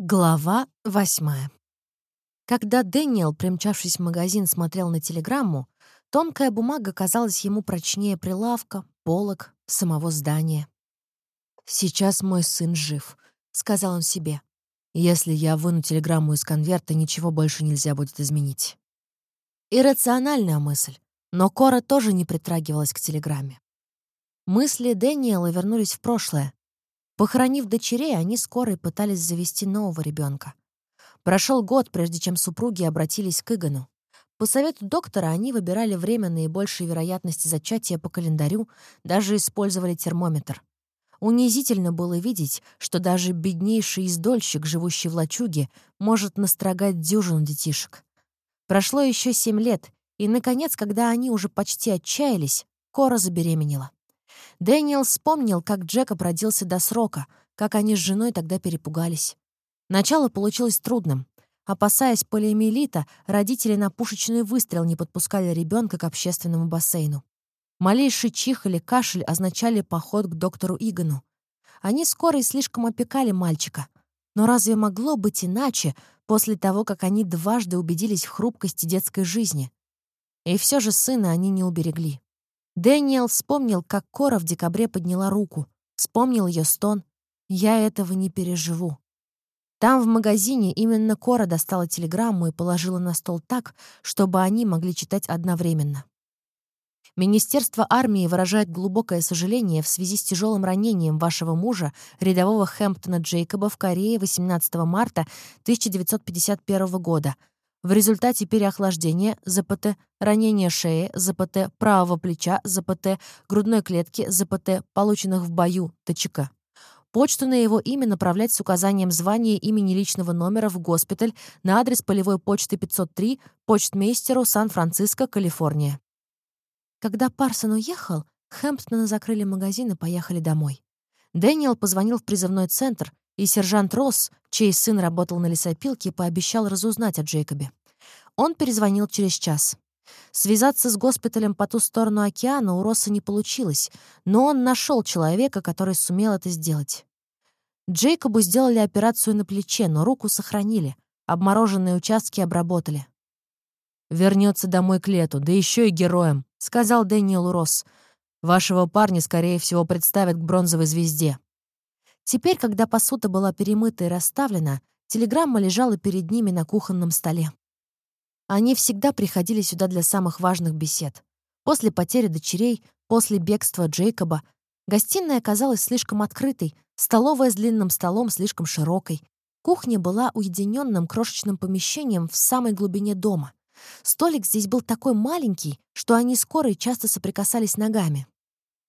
Глава восьмая. Когда Дэниел, примчавшись в магазин, смотрел на телеграмму, тонкая бумага казалась ему прочнее прилавка, полок, самого здания. «Сейчас мой сын жив», — сказал он себе. «Если я выну телеграмму из конверта, ничего больше нельзя будет изменить». Иррациональная мысль, но Кора тоже не притрагивалась к телеграмме. Мысли Дэниела вернулись в прошлое, Похоронив дочерей, они скоро и пытались завести нового ребенка. Прошел год, прежде чем супруги обратились к Игону. По совету доктора они выбирали время наибольшей вероятности зачатия по календарю, даже использовали термометр. Унизительно было видеть, что даже беднейший издольщик, живущий в лачуге, может настрогать дюжину детишек. Прошло еще семь лет, и, наконец, когда они уже почти отчаялись, Кора забеременела. Дэниел вспомнил, как Джекоб родился до срока, как они с женой тогда перепугались. Начало получилось трудным. Опасаясь полиомиелита, родители на пушечный выстрел не подпускали ребенка к общественному бассейну. Малейший чих или кашель означали поход к доктору Игану. Они скоро и слишком опекали мальчика. Но разве могло быть иначе после того, как они дважды убедились в хрупкости детской жизни? И все же сына они не уберегли. Дэниел вспомнил, как Кора в декабре подняла руку. Вспомнил ее стон. «Я этого не переживу». Там, в магазине, именно Кора достала телеграмму и положила на стол так, чтобы они могли читать одновременно. Министерство армии выражает глубокое сожаление в связи с тяжелым ранением вашего мужа, рядового Хэмптона Джейкоба в Корее 18 марта 1951 года, в результате переохлаждения ЗПТ, ранения шеи, ЗПТ, правого плеча, ЗПТ, грудной клетки, ЗПТ, полученных в бою, ТЧК. Почту на его имя направлять с указанием звания имени личного номера в госпиталь на адрес полевой почты 503, почтмейстеру Сан-Франциско, Калифорния. Когда Парсон уехал, Хэмптоны закрыли магазин и поехали домой. Дэниел позвонил в призывной центр, и сержант Росс, чей сын работал на лесопилке, пообещал разузнать о Джейкобе. Он перезвонил через час. Связаться с госпиталем по ту сторону океана у Росса не получилось, но он нашел человека, который сумел это сделать. Джейкобу сделали операцию на плече, но руку сохранили. Обмороженные участки обработали. Вернется домой к лету, да еще и героем», — сказал Дэниел Росс. «Вашего парня, скорее всего, представят к бронзовой звезде». Теперь, когда посуда была перемыта и расставлена, телеграмма лежала перед ними на кухонном столе. Они всегда приходили сюда для самых важных бесед. После потери дочерей, после бегства Джейкоба, гостиная оказалась слишком открытой, столовая с длинным столом слишком широкой. Кухня была уединенным крошечным помещением в самой глубине дома. Столик здесь был такой маленький, что они скоро и часто соприкасались ногами.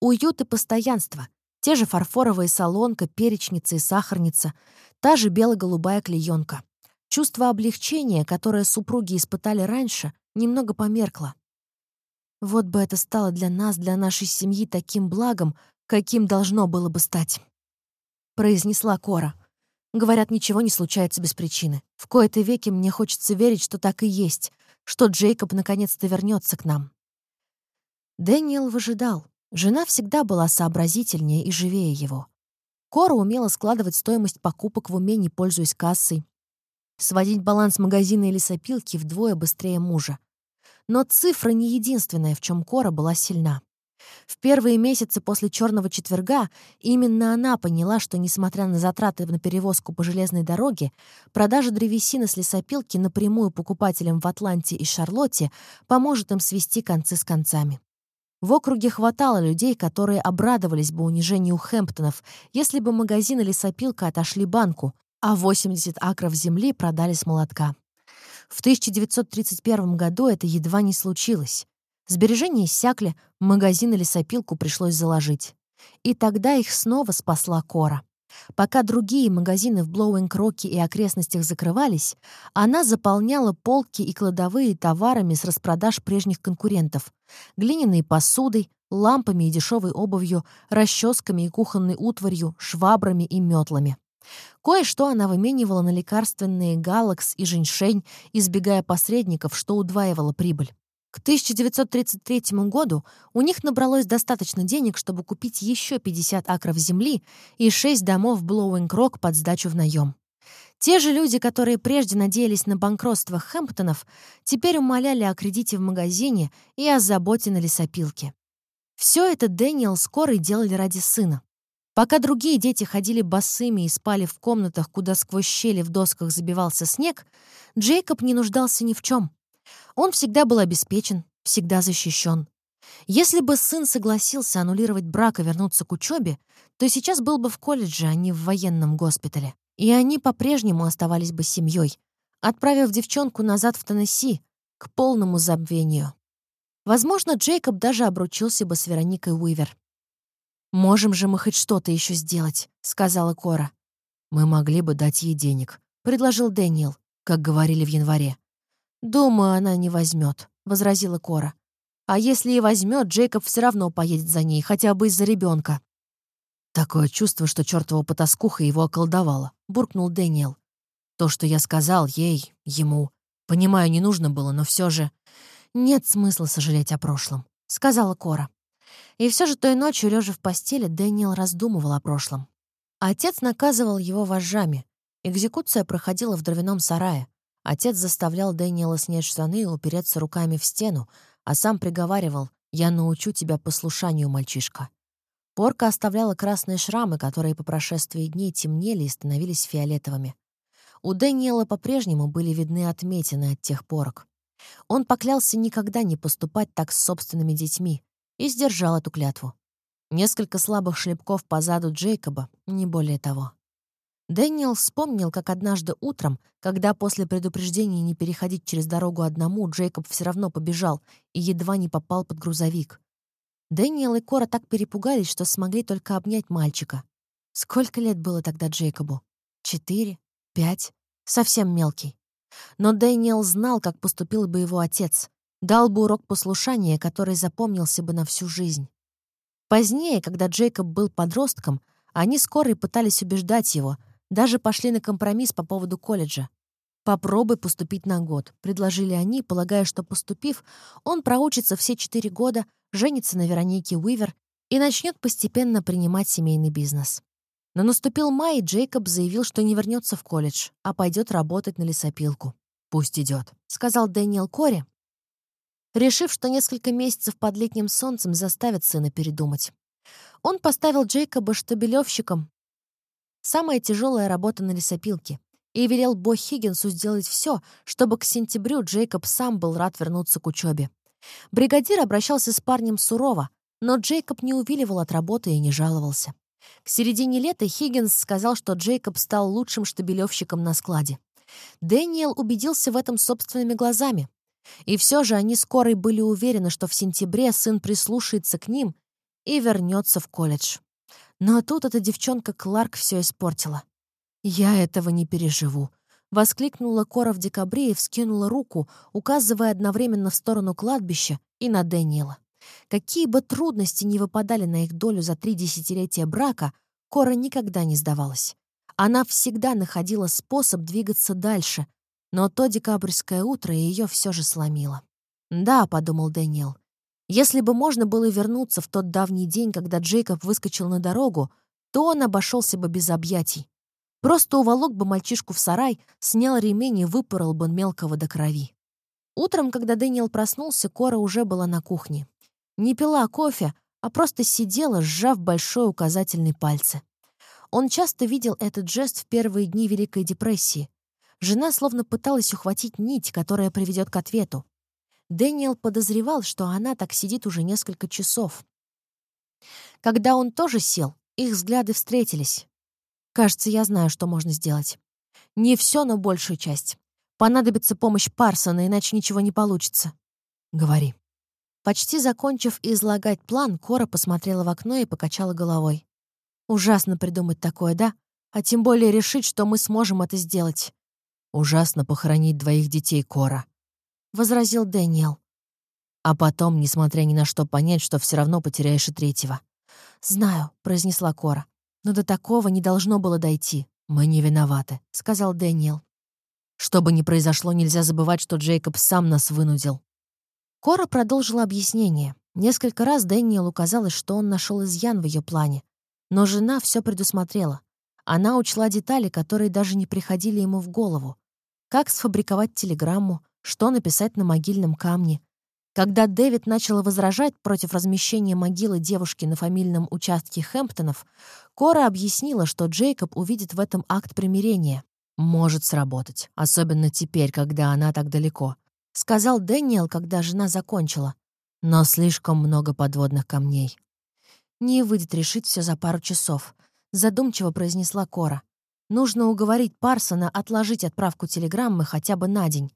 Уют и постоянство — те же фарфоровые солонка, перечница и сахарница, та же бело-голубая клеенка. Чувство облегчения, которое супруги испытали раньше, немного померкло. Вот бы это стало для нас, для нашей семьи таким благом, каким должно было бы стать. Произнесла Кора. Говорят, ничего не случается без причины. В кои-то веки мне хочется верить, что так и есть, что Джейкоб наконец-то вернется к нам. Дэниел выжидал. Жена всегда была сообразительнее и живее его. Кора умела складывать стоимость покупок в уме, не пользуясь кассой, сводить баланс магазина или сопилки вдвое быстрее мужа. Но цифра не единственная, в чем Кора была сильна. В первые месяцы после «Черного четверга» именно она поняла, что, несмотря на затраты на перевозку по железной дороге, продажа древесины с лесопилки напрямую покупателям в Атланте и Шарлотте поможет им свести концы с концами. В округе хватало людей, которые обрадовались бы унижению Хэмптонов, если бы магазин или сопилка отошли банку, а 80 акров земли продали с молотка. В 1931 году это едва не случилось. Сбережения иссякли, магазин или сопилку пришлось заложить. И тогда их снова спасла Кора. Пока другие магазины в Блоуинг-Роке и окрестностях закрывались, она заполняла полки и кладовые товарами с распродаж прежних конкурентов — глиняной посудой, лампами и дешевой обувью, расческами и кухонной утварью, швабрами и метлами. Кое-что она выменивала на лекарственные галакс и женьшень, избегая посредников, что удваивало прибыль. К 1933 году у них набралось достаточно денег, чтобы купить еще 50 акров земли и 6 домов Блоуинг-Рок под сдачу в наем. Те же люди, которые прежде надеялись на банкротство Хэмптонов, теперь умоляли о кредите в магазине и о заботе на лесопилке. Все это Дэниел с Корой делали ради сына. Пока другие дети ходили босыми и спали в комнатах, куда сквозь щели в досках забивался снег, Джейкоб не нуждался ни в чем. Он всегда был обеспечен, всегда защищен. Если бы сын согласился аннулировать брак и вернуться к учебе, то сейчас был бы в колледже, а не в военном госпитале. И они по-прежнему оставались бы семьей, отправив девчонку назад в Теннесси к полному забвению. Возможно, Джейкоб даже обручился бы с Вероникой Уивер. «Можем же мы хоть что-то еще сделать», — сказала Кора. «Мы могли бы дать ей денег», — предложил Дэниел, как говорили в январе. «Думаю, она не возьмет», — возразила Кора. «А если и возьмет, Джейкоб все равно поедет за ней, хотя бы из-за ребенка. «Такое чувство, что чертова потаскуха его околдовала», — буркнул Дэниел. «То, что я сказал ей, ему, понимаю, не нужно было, но все же...» «Нет смысла сожалеть о прошлом», — сказала Кора. И все же той ночью, лежа в постели, Дэниел раздумывал о прошлом. Отец наказывал его вожжами. Экзекуция проходила в дровяном сарае. Отец заставлял Дэниела снять штаны и упереться руками в стену, а сам приговаривал «Я научу тебя послушанию, мальчишка». Порка оставляла красные шрамы, которые по прошествии дней темнели и становились фиолетовыми. У Дэниела по-прежнему были видны отметины от тех порок. Он поклялся никогда не поступать так с собственными детьми и сдержал эту клятву. Несколько слабых шлепков по заду Джейкоба, не более того. Дэниел вспомнил, как однажды утром, когда после предупреждения не переходить через дорогу одному, Джейкоб все равно побежал и едва не попал под грузовик. Дэниел и Кора так перепугались, что смогли только обнять мальчика. Сколько лет было тогда Джейкобу? Четыре? Пять? Совсем мелкий. Но Дэниел знал, как поступил бы его отец. Дал бы урок послушания, который запомнился бы на всю жизнь. Позднее, когда Джейкоб был подростком, они скоро и пытались убеждать его, даже пошли на компромисс по поводу колледжа. «Попробуй поступить на год», — предложили они, полагая, что, поступив, он проучится все четыре года, женится на Веронике Уивер и начнет постепенно принимать семейный бизнес. Но наступил май, и Джейкоб заявил, что не вернется в колледж, а пойдет работать на лесопилку. «Пусть идет», — сказал Дэниел Кори, решив, что несколько месяцев под летним солнцем заставят сына передумать. Он поставил Джейкоба штабелевщиком. Самая тяжелая работа на лесопилке и велел Бо Хиггинсу сделать все, чтобы к сентябрю Джейкоб сам был рад вернуться к учебе. Бригадир обращался с парнем сурово, но Джейкоб не увиливал от работы и не жаловался. К середине лета Хиггинс сказал, что Джейкоб стал лучшим штабелевщиком на складе. Дэниел убедился в этом собственными глазами. И все же они скоро были уверены, что в сентябре сын прислушается к ним и вернется в колледж. Но тут эта девчонка Кларк все испортила. «Я этого не переживу», — воскликнула Кора в декабре и вскинула руку, указывая одновременно в сторону кладбища и на Дэниела. Какие бы трудности ни выпадали на их долю за три десятилетия брака, Кора никогда не сдавалась. Она всегда находила способ двигаться дальше, но то декабрьское утро ее все же сломило. «Да», — подумал Дэниел, — «если бы можно было вернуться в тот давний день, когда Джейкоб выскочил на дорогу, то он обошелся бы без объятий. Просто уволок бы мальчишку в сарай, снял ремень и выпорол бы мелкого до крови. Утром, когда Дэниел проснулся, Кора уже была на кухне. Не пила кофе, а просто сидела, сжав большой указательный пальцы. Он часто видел этот жест в первые дни Великой депрессии. Жена словно пыталась ухватить нить, которая приведет к ответу. Дэниел подозревал, что она так сидит уже несколько часов. Когда он тоже сел, их взгляды встретились. Кажется, я знаю, что можно сделать. Не все, но большую часть. Понадобится помощь Парсона, иначе ничего не получится. Говори. Почти закончив излагать план, Кора посмотрела в окно и покачала головой. Ужасно придумать такое, да? А тем более решить, что мы сможем это сделать. Ужасно похоронить двоих детей, Кора. Возразил Дэниел. А потом, несмотря ни на что, понять, что все равно потеряешь и третьего. «Знаю», — произнесла Кора. Но до такого не должно было дойти. «Мы не виноваты», — сказал Дэниел. «Что бы ни произошло, нельзя забывать, что Джейкоб сам нас вынудил». Кора продолжила объяснение. Несколько раз Дэниелу казалось, что он нашел изъян в ее плане. Но жена все предусмотрела. Она учла детали, которые даже не приходили ему в голову. Как сфабриковать телеграмму, что написать на могильном камне. Когда Дэвид начал возражать против размещения могилы девушки на фамильном участке Хэмптонов, Кора объяснила, что Джейкоб увидит в этом акт примирения. «Может сработать, особенно теперь, когда она так далеко», — сказал Дэниел, когда жена закончила. «Но слишком много подводных камней». «Не выйдет решить все за пару часов», — задумчиво произнесла Кора. «Нужно уговорить Парсона отложить отправку телеграммы хотя бы на день».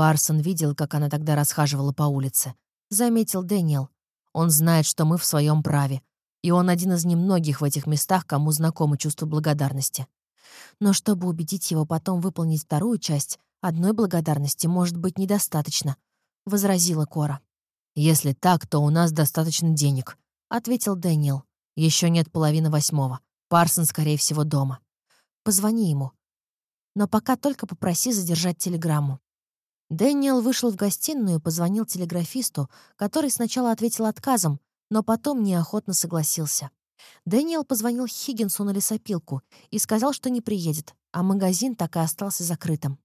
Парсон видел, как она тогда расхаживала по улице. Заметил Дэниел. Он знает, что мы в своем праве. И он один из немногих в этих местах, кому знакомо чувство благодарности. Но чтобы убедить его потом выполнить вторую часть, одной благодарности может быть недостаточно, — возразила Кора. «Если так, то у нас достаточно денег», — ответил Дэниел. Еще нет половины восьмого. Парсон, скорее всего, дома. Позвони ему. Но пока только попроси задержать телеграмму. Дэниел вышел в гостиную и позвонил телеграфисту, который сначала ответил отказом, но потом неохотно согласился. Дэниел позвонил Хиггинсу на лесопилку и сказал, что не приедет, а магазин так и остался закрытым.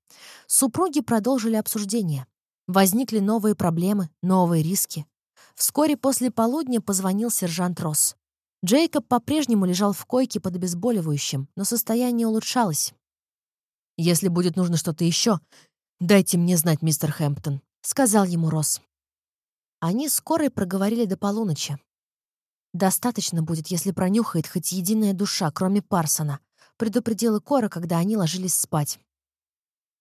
Супруги продолжили обсуждение. Возникли новые проблемы, новые риски. Вскоре после полудня позвонил сержант Росс. Джейкоб по-прежнему лежал в койке под обезболивающим, но состояние улучшалось. «Если будет нужно что-то еще, дайте мне знать, мистер Хэмптон», — сказал ему Росс. Они скоро проговорили до полуночи. «Достаточно будет, если пронюхает хоть единая душа, кроме Парсона», — предупредила Кора, когда они ложились спать.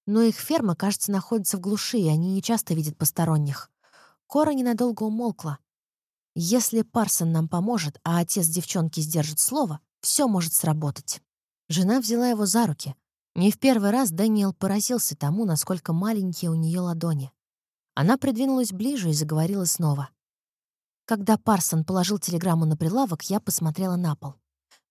Но их ферма, кажется, находится в глуши, и они не часто видят посторонних. Кора ненадолго умолкла. Если Парсон нам поможет, а отец девчонки сдержит слово, все может сработать. Жена взяла его за руки. Не в первый раз Дэниел поразился тому, насколько маленькие у нее ладони. Она придвинулась ближе и заговорила снова. Когда Парсон положил телеграмму на прилавок, я посмотрела на пол.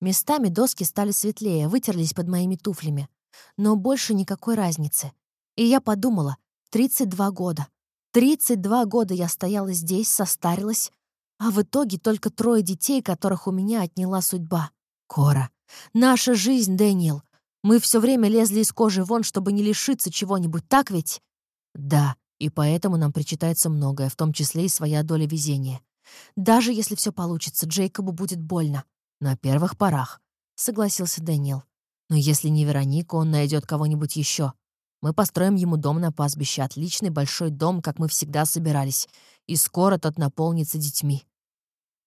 Местами доски стали светлее, вытерлись под моими туфлями. Но больше никакой разницы. И я подумала, 32 года. 32 года я стояла здесь, состарилась, а в итоге только трое детей, которых у меня отняла судьба. Кора. Наша жизнь, Дэниел. Мы все время лезли из кожи вон, чтобы не лишиться чего-нибудь, так ведь? Да, и поэтому нам причитается многое, в том числе и своя доля везения. Даже если все получится, Джейкобу будет больно. На первых порах, согласился Дэниел. Но если не Вероника, он найдет кого-нибудь еще. Мы построим ему дом на пастбище, отличный большой дом, как мы всегда собирались, и скоро тот наполнится детьми.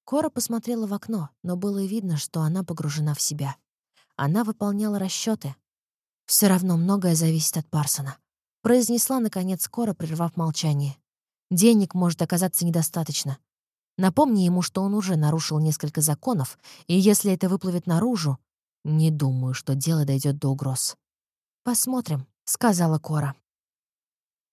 Кора посмотрела в окно, но было видно, что она погружена в себя. Она выполняла расчеты. Все равно многое зависит от Парсона. Произнесла, наконец, Кора, прервав молчание. Денег может оказаться недостаточно. Напомни ему, что он уже нарушил несколько законов, и если это выплывет наружу, не думаю, что дело дойдет до угроз. «Посмотрим», — сказала Кора.